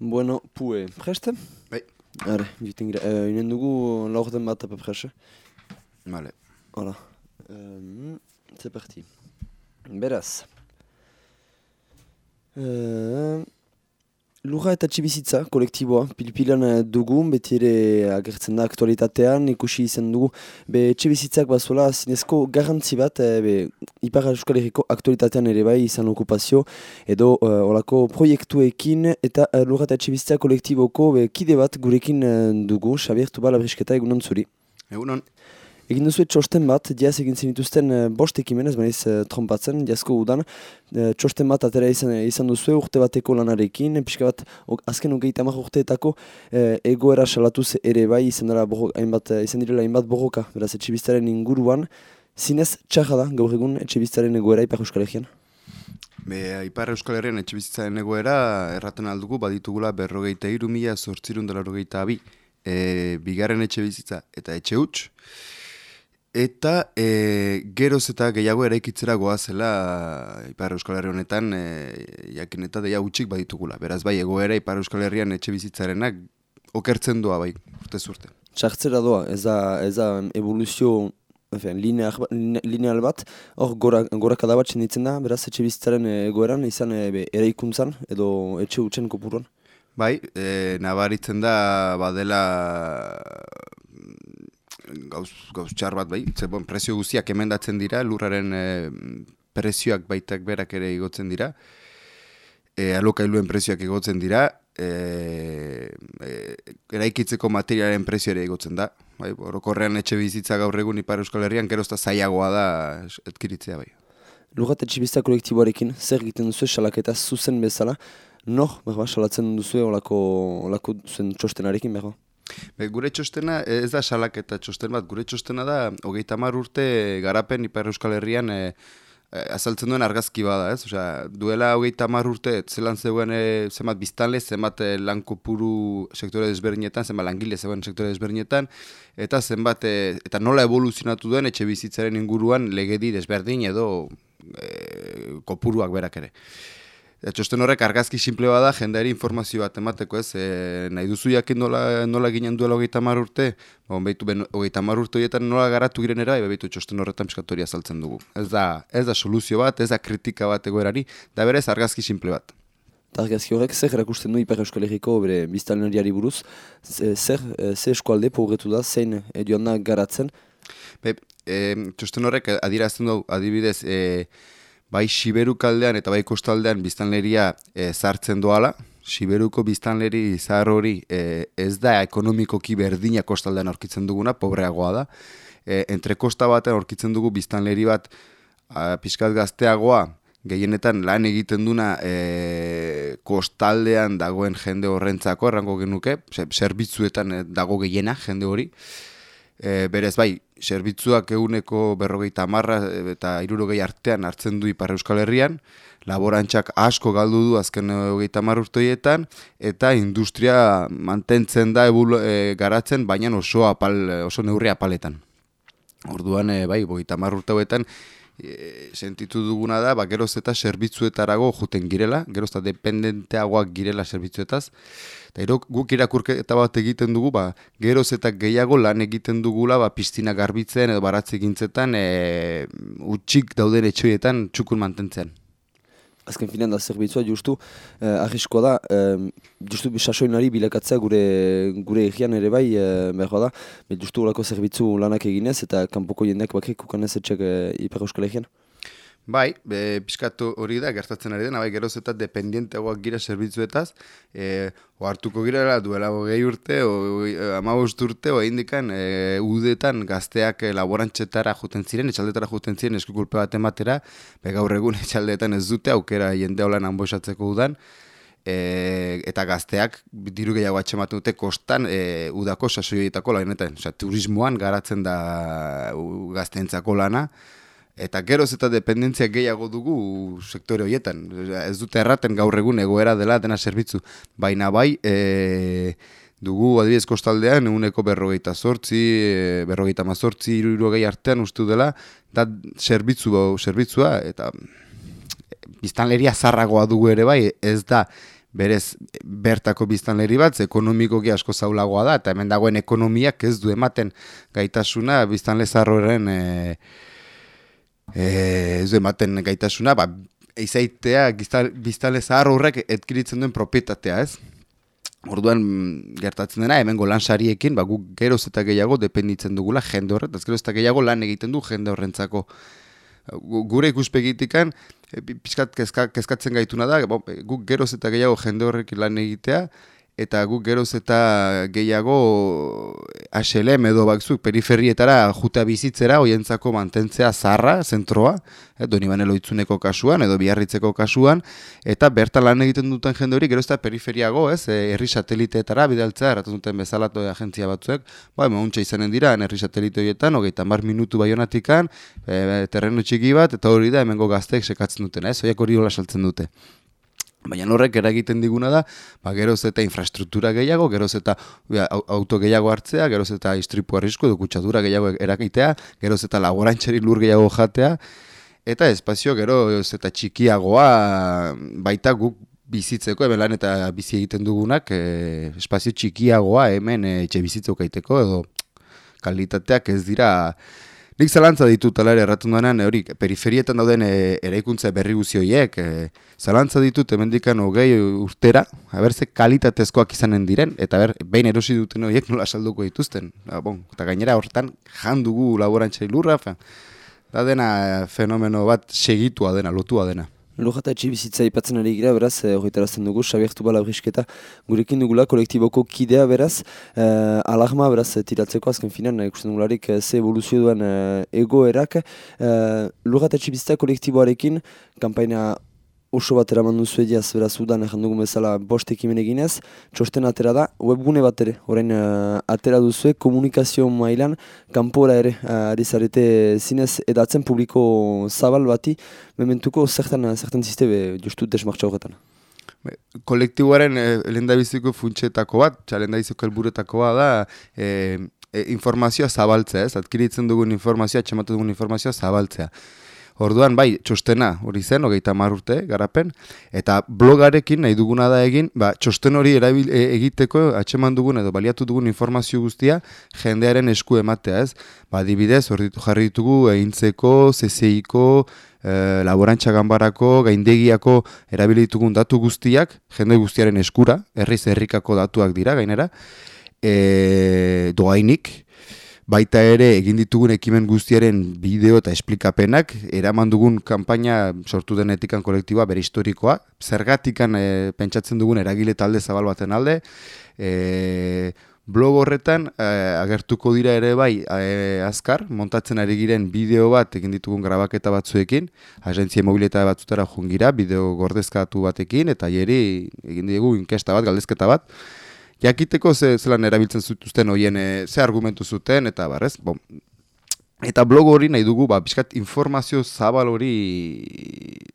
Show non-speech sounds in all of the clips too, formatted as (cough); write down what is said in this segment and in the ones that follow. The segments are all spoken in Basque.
Bueno, pue, preste? Bai. Are, jiten gira. Uh, inen dugu laurden bat ape preste. Vale. Voilà. Um, c'est parti. Beraz. Uh, Lura eta txibizitza, kolektiboa, pilpilan eh, dugu, beti ere agertzen da aktualitatean, ikusi izan dugu, be txibizitzak bazuela zinezko garantzi bat, e, be, Ipar Euskal Herriko aktualitatean ere bai izan okupazio, edo uh, olako proiektuekin, eta uh, lura eta txibizitza kolektiboko be, kide bat gurekin dugu, Xabier Tubala Brisketa egunon zuri. Egunon. Egin duzu txosten bat, diaz egin zinituzten uh, bost ekimenez, baniz uh, trompatzen, diazko udan. Uh, txosten bat atera izan, izan duzu urte bateko lanarekin, pixka bat azken ugeita amak urteetako egoera salatuz ere bai izan, dara hainbat, izan direla hainbat borroka, beraz etxibiztaren inguruan. Zinez txarra da gaur egun etxibiztaren egoera Ipar Euskal Herrian? Be, Ipar Euskal Herrian etxibiztaren egoera erraten aldugu baditugula berrogeita iru mila sortzirun dela abi. E, bigarren etxe bizitza eta etxe huts. Eta e, geroz eta gehiago eraikitzera goazela Ipar Euskal Herri honetan e, jakin eta deia utxik baditugula. Beraz bai, egoera Ipar Euskal Herrian etxe bizitzarenak okertzen doa bai, urte zurte. Txartzera doa, ez da, ez da evoluzio Efen, lineal, lineal bat, hor gora, gora kadabatzen ditzen da, beraz etxe bizitzaren egoeran, izan e, eraikuntzan edo etxe utzen kopuruan. Bai, e, nabaritzen da badela gauz, gauz txar bat bai, ze bon, prezio guztiak emendatzen dira, lurraren e, prezioak baitak berak ere igotzen dira, e, alokailuen prezioak igotzen dira, e, e, eraikitzeko materialen prezio ere igotzen da, bai, orokorrean etxe bizitza gaur egun Ipar Euskal Herrian, gero zailagoa da etkiritzea bai. Lurrat etxe bizitza kolektiboarekin, zer egiten duzu salaketa zuzen bezala, nor, berba, salatzen duzu olako, olako zuen txostenarekin, berba? Be, gure txostena ez da salak eta txosten bat, gure txostena da hogeita mar urte garapen Ipar Euskal Herrian e, azaltzen duen argazki bada, ez? Osea, duela hogeita mar urte zelan zegoen e, zenbat biztanle, zenbat e, lan kopuru sektore desberdinetan, zenbat langile zegoen sektore desberdinetan, eta zenbat, eta nola evoluzionatu duen etxe bizitzaren inguruan legedi desberdin edo e, kopuruak berak ere. Txosten horrek argazki simple bada jendeari informazio bat emateko ez, e, nahi duzu jakin nola, nola ginen duela hogeita mar urte, bon, behitu ben hogeita mar urte horietan nola garatu giren era, behitu txosten horretan piskatoria saltzen dugu. Ez da, ez da soluzio bat, ez da kritika bat egoerari, da berez argazki simple bat. Argazki horrek zer erakusten du Ipar Euskal Herriko bere biztalenariari buruz, zer, zer eskualde pobretu da, zein edioan garatzen? Be, e, txosten horrek adirazten du adibidez, e, bai Siberukaldean eta bai kostaldean biztanleria e, zartzen doala. Siberuko biztanleri zahar hori e, ez da ekonomikoki berdina kostaldean aurkitzen duguna, pobreagoa da. E, entre kosta batean aurkitzen dugu biztanleri bat a, pixkat gazteagoa, gehienetan lan egiten duna e, kostaldean dagoen jende horrentzako, errango genuke, zerbitzuetan dago gehiena jende hori. E, berez bai, zerbitzuak eguneko berrogeita marra eta irurogei artean hartzen du Ipar Euskal Herrian, laborantzak asko galdu du azken hogeita mar urtoietan, eta industria mantentzen da e, garatzen, baina oso, apal, oso neurri apaletan. Orduan, e, bai, hogeita mar urtoetan, e, sentitu duguna da, ba, geroz eta zerbitzuetarago juten girela, geroz eta dependenteagoak girela zerbitzuetaz, eta ero, guk irakurketa bat egiten dugu, ba, geroz eta gehiago lan egiten dugula, ba, piztina garbitzen edo baratze egintzetan, e, utxik dauden etxoietan txukun mantentzen azken finean da zerbitzua justu eh, arrisko da eh, justu sasoinari bilakatzea gure gure egian ere bai eh, behar da. Justu lako zerbitzu lanak eginez eta kanpoko jendeak bakrik ukanez etxek eh, Euskal Egian Bai, be, piskatu hori da, gertatzen ari dena, bai, geroz eta dependienteagoak gira zerbitzuetaz, e, hartuko girela duela gehi urte, o, amabost urte, o indikan, e, udetan gazteak e, laborantxetara juten ziren, etxaldetara juten ziren, eskukulpe bat ematera, be, gaur egun (laughs) etxaldetan ez dute, aukera jende holan anboisatzeko udan, e, eta gazteak diru gehiago atxematu dute kostan e, udako sasoioetako lanetan, osea, turismoan garatzen da gazteentzako lana, Eta geroz eta dependentzia gehiago dugu sektore horietan. Ez dute erraten gaur egun egoera dela dena zerbitzu. Baina bai, e, dugu adibidez kostaldean eguneko berrogeita sortzi, e, berrogeita mazortzi, iru gehi artean ustu dela, da zerbitzu, zerbitzua, eta biztanleria zarragoa dugu ere bai, ez da berez bertako biztanleri bat, ekonomikoki asko zaulagoa da, eta hemen dagoen ekonomiak ez du ematen gaitasuna biztanle zarroren e, e, ez ematen gaitasuna, ba, eizaitea biztanle zahar horrek etkiritzen duen propietatea, ez? Orduan gertatzen dena, hemen lan sariekin, ba, guk geroz eta gehiago dependitzen dugula jende horret, ez geroz eta gehiago lan egiten du jende horrentzako. Gure ikuspegitikan, e, pixkat kezkatzen gaituna da, guk geroz eta gehiago jende horrekin lan egitea, eta guk geroz eta gehiago HLM edo bakzuk periferietara juta bizitzera hoientzako mantentzea zarra, zentroa, eh, doni banelo itzuneko kasuan edo biarritzeko kasuan, eta bertan lan egiten duten jende hori geroz eta periferiago, ez, eh, herri sateliteetara bidaltzea, erratzen duten bezalatu agentzia batzuek, ba, emauntza izanen dira, herri satelite horietan, hogeita mar minutu baionatikan, e, terreno txiki bat, eta hori da, hemengo gazteek sekatzen duten, ez, horiek hori hola saltzen dute. Baina horrek eragiten diguna da, ba, geroz eta infrastruktura gehiago, geroz eta auto gehiago hartzea, geroz eta istripu arrisku edo kutsadura gehiago erakitea, geroz eta laborantxeri lur gehiago jatea, eta espazio geroz eta txikiagoa baita guk bizitzeko, hemen lan eta bizi egiten dugunak, e, espazio txikiagoa hemen etxe bizitzeko kaiteko, edo kalitateak ez dira Nik zalantza ditut ere erratu duenan, hori, periferietan dauden e, eraikuntza berri guzioiek, e, zalantza ditut emendikan hogei urtera, haber ze kalitatezkoak izanen diren, eta ber, behin erosi duten horiek nola salduko dituzten. Ba, bon, eta gainera hortan jandugu laborantzai lurra, da dena fenomeno bat segitua dena, lotua dena. Lujata etxe bizitza ipatzen ari gira, beraz, eh, horretarazten dugu, Xabiertu bala brisketa gurekin dugula, kolektiboko kidea, beraz, eh, alarma, beraz, tiratzeko azken finan, ikusten dugularik, eh, ze evoluzio duen eh, egoerak, eh, Lujata etxe bizitza kolektiboarekin, kampaina oso bat eraman duzu ediaz, beraz, udan egin dugun bezala bost ekimen eginez, txosten atera da, webgune bat ere, horrein uh, atera duzu, komunikazio mailan, kanpora ere, uh, zarete zinez, edatzen publiko zabal bati, mementuko zertan, zertan ziste, be, justu desmartza horretan. Kolektiboaren e, lendabiziko funtsetako bat, lendabiziko helburetako bat da, e, informazioa zabaltzea, ez? Adkiritzen dugun informazioa, txematu dugun informazioa zabaltzea. Orduan, bai, txostena hori zen, hogeita urte garapen, eta blogarekin nahi duguna da egin, ba, txosten hori erabil, e, egiteko atxeman dugun edo baliatu dugun informazio guztia jendearen esku ematea, ez? Ba, dibidez, hori jarri ditugu, egintzeko, CCIko, e, laborantza ganbarako, gaindegiako erabilitugun datu guztiak, jende guztiaren eskura, herriz herrikako datuak dira, gainera, e, doainik, baita ere egin ditugun ekimen guztiaren bideo eta esplikapenak, eraman dugun kanpaina sortu den etikan kolektiboa bere historikoa, zergatikan e, pentsatzen dugun eragile talde zabal baten alde, e, blog horretan e, agertuko dira ere bai e, azkar, montatzen ari giren bideo bat egin ditugun grabaketa batzuekin, agentzia mobileta batzutara jungira, bideo gordezkatu batekin, eta hieri egin dugu inkesta bat, galdezketa bat, jakiteko ze zelan erabiltzen zutuzten hoien e, ze argumentu zuten eta barrez, bon. Eta blog hori nahi dugu, ba, bizkat informazio zabal hori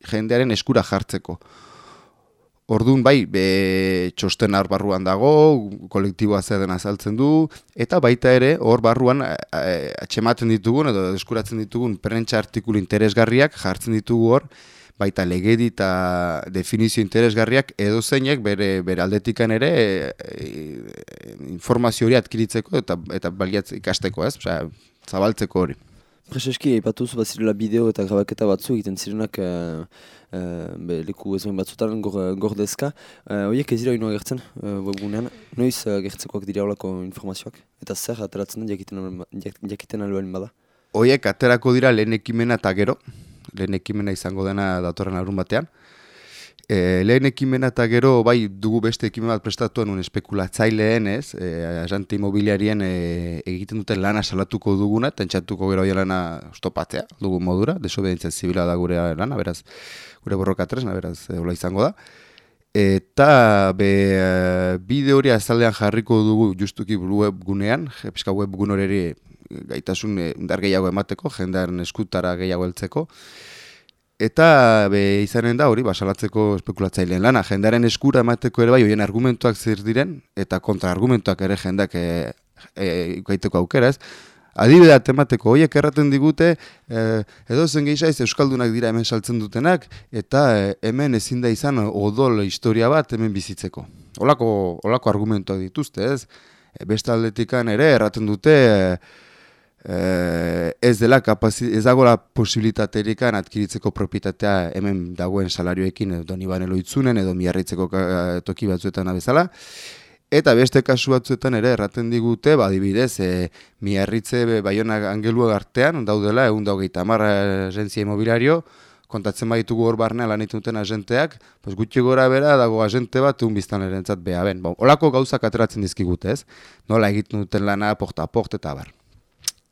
jendearen eskura jartzeko. Orduan bai, be, txosten hor barruan dago, kolektiboa zer den azaltzen du, eta baita ere hor barruan e, atxematen ditugun edo eskuratzen ditugun prentsa artikulu interesgarriak jartzen ditugu hor, baita legedi eta definizio interesgarriak edo zeinek bere, bere aldetikan ere e, e, informazio hori atkiritzeko eta eta baliatz ikasteko, ez? Osea, zabaltzeko hori. Prezeski, ipatuz bat zirela bideo eta grabaketa batzu egiten zirenak e, e, be, leku ezbuen batzutan gordezka. E, Oiek ez dira ino agertzen e, webgunean, noiz agertzekoak dira olako informazioak? Eta zer ateratzen den jakiten, jakiten albuen bada? Oiek aterako dira lehen ekimena eta gero, lehen ekimena izango dena datorren arun batean. E, lehen ekimena eta gero, bai, dugu beste ekimen bat prestatuen un espekulatzaileen, ez, e, agente imobiliarien e, egiten duten lana salatuko duguna, tentsatuko gero lana stopatzea, dugu modura, desobedientzia zibila da gure lana, beraz, gure borroka tresna, beraz, e, izango da. Eta be, e, bideo hori azaldean jarriko dugu justuki web gunean, episka web gun gaitasun e, gehiago emateko, jendearen eskutara gehiago heltzeko. Eta be, izanen da hori, basalatzeko espekulatzailean lana, jendearen eskura emateko ere bai, hoien argumentuak zer diren, eta kontraargumentuak ere jendak e, e, gaiteko aukera ez. adibidea temateko, hoiek erraten digute, e, edo zen gehiago Euskaldunak dira hemen saltzen dutenak, eta e, hemen ezin da izan odol historia bat hemen bizitzeko. Olako, olako argumentuak dituzte, ez? E, beste aldetikan ere, erraten dute, e, ez dela kapazi, ez dagoela posibilitaterikan adkiritzeko propietatea hemen dagoen salarioekin, edo niban eloitzunen, edo miarritzeko toki batzuetan abezala, Eta beste kasu batzuetan ere erraten digute, badibidez, e, miarritze baiona angelua artean, daudela, egun daugeita amarra agentzia imobiliario, kontatzen baditugu hor barnean lan duten agenteak, pues gutxi gora bera dago agente bat egun biztan erentzat beha ben. Bon, olako gauzak ateratzen dizkigute ez, nola egiten duten lana, porta porta eta bar.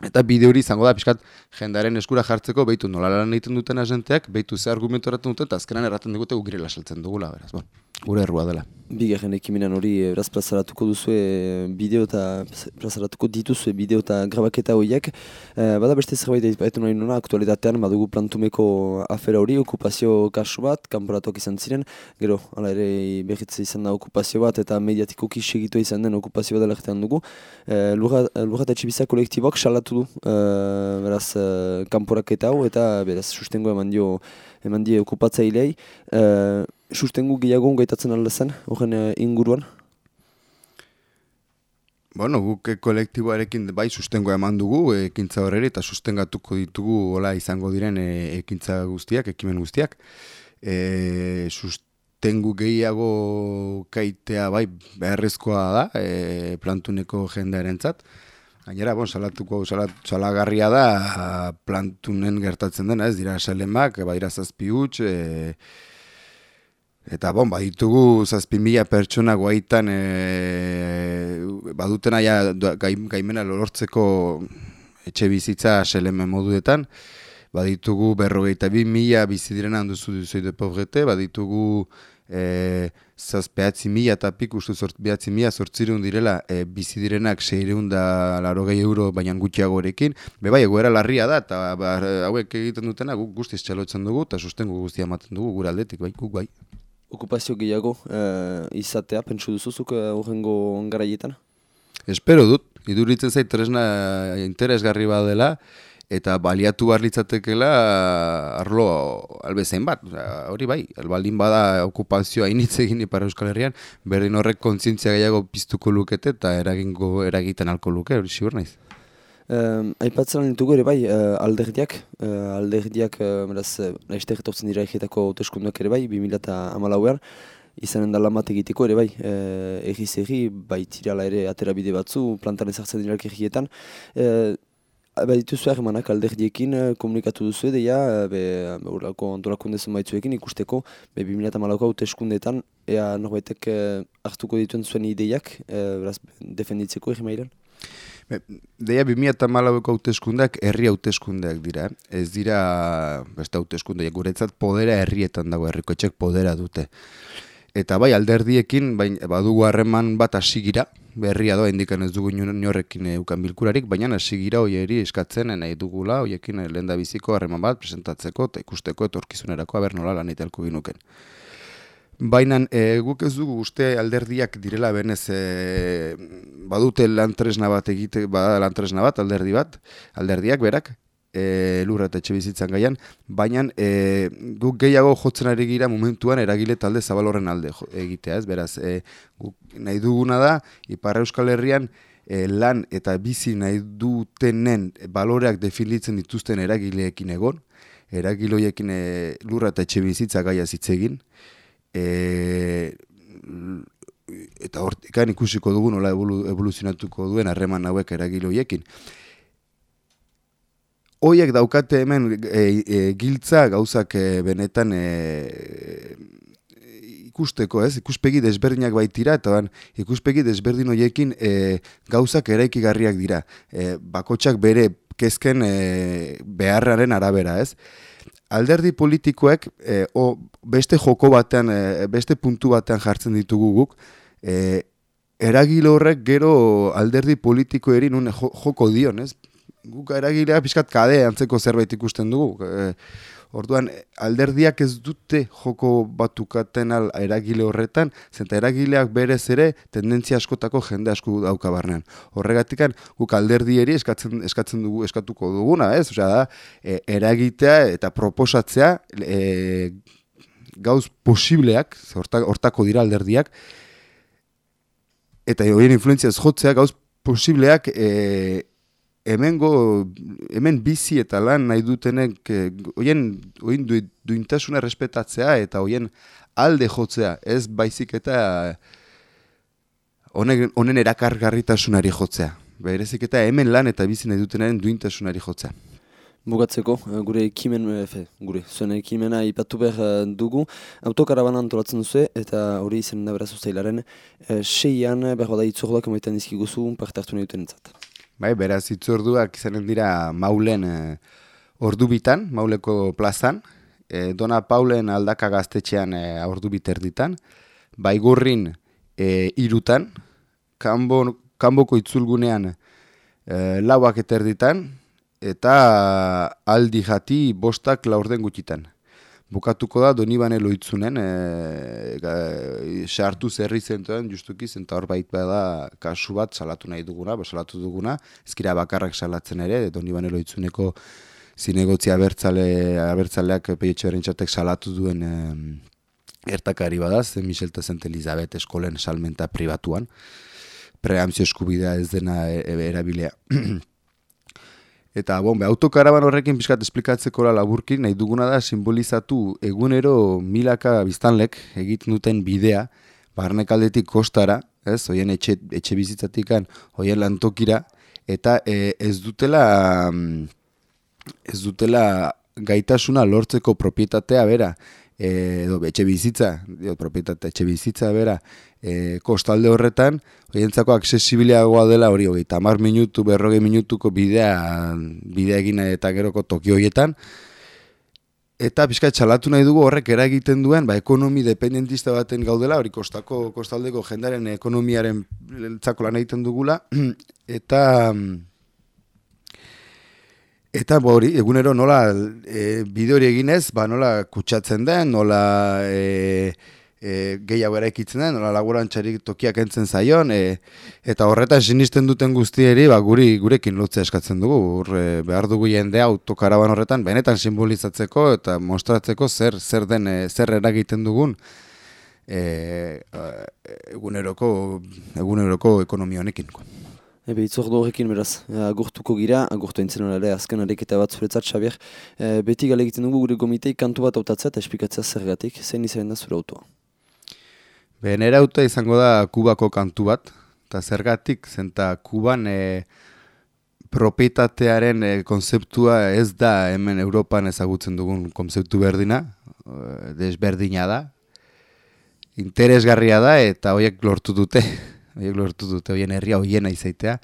Eta bide hori izango da, pixkat, jendaren eskura jartzeko, behitu nola lan egiten duten agenteak, behitu ze argumentu erraten duten, eta azkenan erraten digute gugire lasaltzen dugula, beraz, bon, gure errua dela. Bigarren ekiminan hori eh, beraz plazaratuko duzue eh, bideo eta plazaratuko dituzue bideo eta grabaketa horiek. Eh, bada beste zerbait egitu nahi nuna, aktualitatean badugu plantumeko afera hori, okupazio kasu bat, kanporatuak izan ziren, gero, ala ere behitze izan da okupazio bat eta mediatiko segitu izan den okupazio bat alertean dugu. Eh, Lurra eta txibizia kolektibok salatu du eh, beraz eh, kanporaketa hau eta beraz sustengo eman dio eman die okupatzailei. Uh, sustengu gehiago gaitatzen alda zen, horren uh, inguruan? Bueno, guk kolektiboarekin bai sustengo eman dugu ekintza horreri eta sustengatuko ditugu hola izango diren ekintza guztiak, ekimen guztiak. E, sustengu gehiago kaitea bai beharrezkoa da e, plantuneko jendearen zat. Gainera, bon, salatuko, salat, salagarria da plantunen gertatzen dena, ez dira salemak, ba, dira zazpi huts, e, eta bon, baditugu zazpi mila pertsona guaitan e, baduten aia gaimena lortzeko etxe bizitza seleme moduetan, baditugu berrogeita bi mila bizidiren handuzu duzoi de pobrete, baditugu e, zaz behatzi mila eta pik uste zort, mila zortzirun direla e, bizi direnak seireun da laro gehi euro baina gutxiago erekin. Be bai, egoera larria da eta ba, hauek egiten dutena guk guztiz txalotzen dugu eta sustengu guztia ematen dugu gure aldetik, bai, guk bai. Okupazio gehiago e, izatea, pentsu duzuzuk horrengo garaietan? Espero dut, iduritzen zait tresna interesgarri badela, eta baliatu behar litzatekela arlo albezain bat. hori bai, albaldin bada okupazioa initz egin ipar Euskal Herrian, berdin horrek kontzientzia gehiago piztuko lukete eta eragingo eragiten alko luke, hori ziur naiz. Uh, Aipatzen ditugu ere bai, uh, alderdiak, uh, alderdiak, uh, beraz, uh, dira egietako hauteskunduak ere bai, 2008an, izanen da lamat egiteko ere bai, uh, egiz egi, bai tirala ere aterabide batzu, plantan ezartzen dira egietan. Uh, Ba, dituzu ahemanak alderdiekin komunikatu duzu edeia, eh, be, urlako antolakunde zenbaitzuekin ikusteko, be, 2008ko haute eskundetan, ea norbaitek eh, hartuko dituen zuen ideiak, beraz, defenditzeko egin Deia, 2008ko haute eskundeak herri haute eskundeak dira. Ez dira, beste haute eskundeak, guretzat podera herrietan dago, herriko etxek podera dute. Eta bai, alderdiekin, bai, badugu harreman bat hasigira, berria doa indikan ez dugu inorrekin eukan bilkurarik, baina hasigira hoieri eskatzen nahi dugula, hoiekin lehen biziko harreman bat presentatzeko eta ikusteko etorkizunerako aber nola lan itelko ginuken. Baina e, guk ez dugu uste alderdiak direla benez e, badute lantresna bat egite, bada lantresna bat, alderdi bat, alderdiak berak, e, lurra eta etxe bizitzan gaian, baina e, guk gehiago jotzen ari gira momentuan eragile talde zabalorren alde egitea, ez? Beraz, e, guk nahi duguna da, Iparra Euskal Herrian, e, lan eta bizi nahi dutenen baloreak definitzen dituzten eragileekin egon, eragiloiekin e, lurra eta etxe bizitza gaia zitzegin, e, eta hortikan ikusiko dugu nola evoluzionatuko duen harreman hauek eragiloiekin hoiek daukate hemen e, e, giltza gauzak e, benetan e, ikusteko, ez? Ikuspegi desberdinak baitira eta ban, ikuspegi desberdin hoiekin e, gauzak eraikigarriak dira. E, bakotsak bere kezken e, beharraren arabera, ez? Alderdi politikoek e, o, beste joko batean, e, beste puntu batean jartzen ditugu guk, e, eragile horrek gero alderdi politiko eri joko dion, ez? guk eragilea pixkat kade antzeko zerbait ikusten dugu. E, Orduan, alderdiak ez dute joko batukaten al eragile horretan, zenta eragileak berez ere tendentzia askotako jende asko dauka barnean. Horregatikan, guk alderdieri eskatzen, eskatzen dugu, eskatuko duguna, ez? Osea da, e, eragitea eta proposatzea e, gauz posibleak, hortako dira alderdiak, eta horien influentzia ez jotzea gauz posibleak e, hemengo hemen bizi eta lan nahi dutenek eh, hoien hoin duintasuna respetatzea eta hoien alde jotzea. Ez baizik eta honen honen erakargarritasunari jotzea. Berezik eta hemen lan eta bizi nahi dutenaren duintasunari jotzea. Bugatzeko, eh, gure ekimen, efe, eh, gure, zuen ekimena ipatu behar dugu, autokaraban antolatzen duzu eta hori izen da beraz uzailaren, e, seian behar bada itzorduak emaiten dizkiguzu parte hartu nahi duten Bai, beraz itzorduak izanen dira maulen e, ordubitan, mauleko plazan, e, Dona Paulen aldaka gaztetxean e, ordubit erditan, baigurrin e, irutan, kanbo, kanboko itzulgunean e, lauak eterditan, eta aldi jati bostak laurden gutxitan bukatuko da Donibane loitzunen, e, sartu zerri zentuen justuki zenta hor bait bada kasu bat salatu nahi duguna, ba, salatu duguna, ezkira bakarrak salatzen ere, Donibane loitzuneko zinegotzi abertzale, abertzaleak peietxe berentxatek salatu duen e, ertakari badaz, Michel Tezent Elizabeth eskolen salmenta pribatuan, preamzio eskubidea ez dena e, e, erabilea. (clears throat) Eta, bon, be, autokaraban horrekin pixkat esplikatzeko laburki, nahi duguna da simbolizatu egunero milaka biztanlek egiten duten bidea, barnek aldetik kostara, ez, hoien etxe, etxe bizitzatikan, hoien lantokira, eta e, ez dutela, ez dutela gaitasuna lortzeko propietatea bera, edo etxe bizitza, dio, propietate etxe bizitza bera, e, kostalde horretan, horientzako aksesibiliagoa dela hori hori, tamar minutu, berroge minutuko bidea, bidea egin eta geroko toki horietan, eta pixka txalatu nahi dugu horrek eragiten duen, ba, ekonomi dependentista baten gaudela, hori kostako, kostaldeko jendaren ekonomiaren lan egiten dugula, (clears throat) eta... Eta hori, egunero nola e, bideo hori eginez, ba nola kutsatzen den, nola e, e, gehiago eraikitzen den, nola laborantzarik tokiak entzen zaion, e, eta horretan sinisten duten guztieri, ba guri gurekin lotzea eskatzen dugu, Ur, e, behar dugu jende autokaraban horretan, benetan simbolizatzeko eta mostratzeko zer zer den, e, zer eragiten dugun, e, eguneroko, eguneroko ekonomia honekin. Ebe, itzordu horrekin beraz, agurtuko gira, agurtu entzen ere azken areketa bat zuretzat, Xabier. E, beti gale egiten dugu gure gomitei kantu bat autatzea eta espikatzea zergatik, zein izan da zure autoa? Be, nera auto izango da kubako kantu bat, eta zergatik, zenta kuban e, propietatearen e, konzeptua ez da hemen Europan ezagutzen dugun konzeptu berdina, e, desberdina da, interesgarria da eta horiek lortu dute horiek lortu dute hoien herria hoiena izaitea.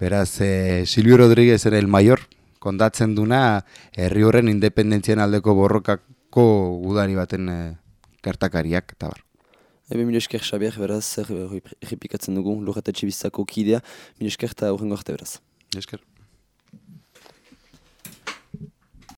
Beraz, e, Silvio Rodríguez ere el mayor, kondatzen duna herri horren independentzien aldeko borrokako gudari baten e, gertakariak eta bar. Ebe mire esker Xabier, beraz, errepikatzen dugu, lorretetxe bizako kidea, mire esker eta horrengo arte beraz. Esker.